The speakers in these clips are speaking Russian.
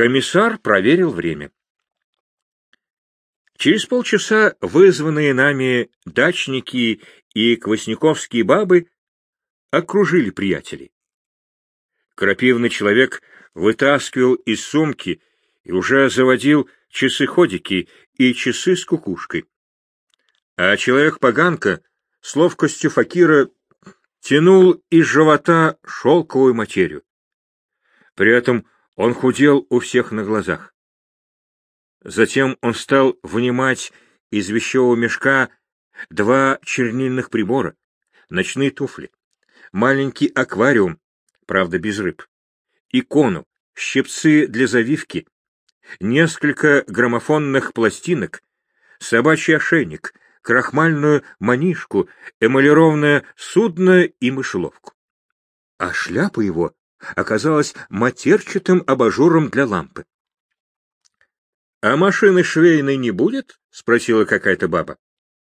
Комиссар проверил время. Через полчаса вызванные нами дачники и квасниковские бабы окружили приятелей. Крапивный человек вытаскивал из сумки и уже заводил часы-ходики и часы с кукушкой. А человек-поганка с ловкостью факира тянул из живота шелковую материю. При этом он худел у всех на глазах. Затем он стал вынимать из вещевого мешка два чернильных прибора, ночные туфли, маленький аквариум, правда без рыб, икону, щипцы для завивки, несколько граммофонных пластинок, собачий ошейник, крахмальную манишку, эмалированное судно и мышеловку. А шляпа его оказалась матерчатым абажуром для лампы. — А машины швейной не будет? — спросила какая-то баба.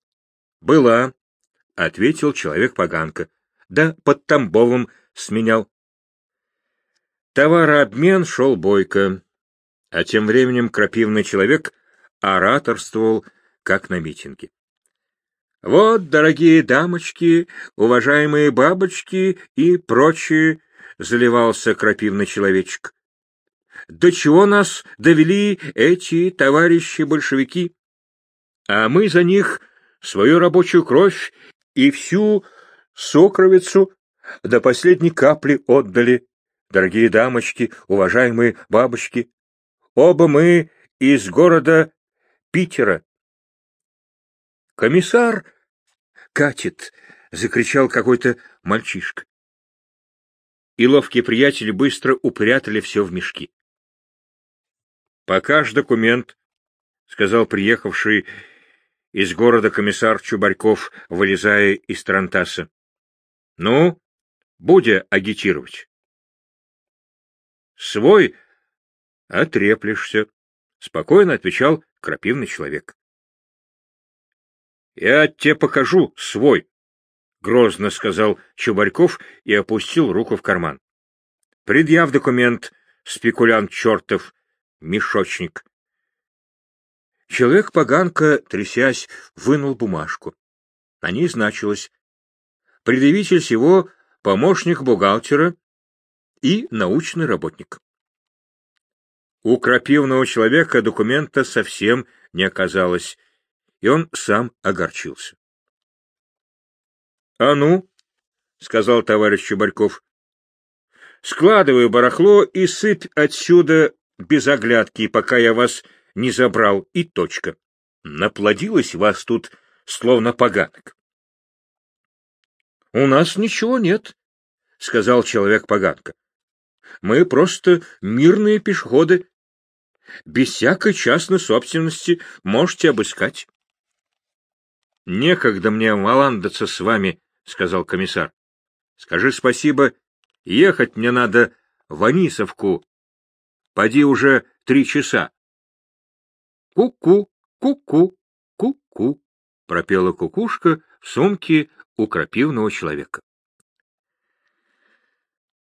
— Была, — ответил человек-поганка. — Да под Тамбовым сменял. Товарообмен шел бойко, а тем временем крапивный человек ораторствовал, как на митинге. Вот, дорогие дамочки, уважаемые бабочки и прочие, — заливался крапивный человечек. До чего нас довели эти товарищи-большевики? А мы за них свою рабочую кровь и всю сокровицу до последней капли отдали. Дорогие дамочки, уважаемые бабочки, оба мы из города Питера. Комиссар катит, — закричал какой-то мальчишка. И ловкие приятели быстро упрятали все в мешки. — Покаж документ, — сказал приехавший из города комиссар Чубарьков, вылезая из Тарантаса. — Ну, будя агитировать. — Свой отреплешься, — спокойно отвечал крапивный человек. — Я тебе покажу свой, — грозно сказал Чубарьков и опустил руку в карман. — Предъяв документ, спекулянт чертов, мешочник. Человек-поганка, трясясь, вынул бумажку. На ней значилось «Предъявитель всего помощник бухгалтера и научный работник». У крапивного человека документа совсем не оказалось, и он сам огорчился. — А ну, — сказал товарищ Чубарьков, — складывай барахло и сыпь отсюда без оглядки, пока я вас не забрал, и точка. Наплодилось вас тут, словно поганок. — У нас ничего нет, — сказал человек-поганка. — Мы просто мирные пешеходы. Без всякой частной собственности можете обыскать. — Некогда мне валандаться с вами, — сказал комиссар. — Скажи спасибо, ехать мне надо в Анисовку Поди уже три часа. Ку-ку, ку-ку, ку-ку, пропела кукушка в сумке у крапивного человека.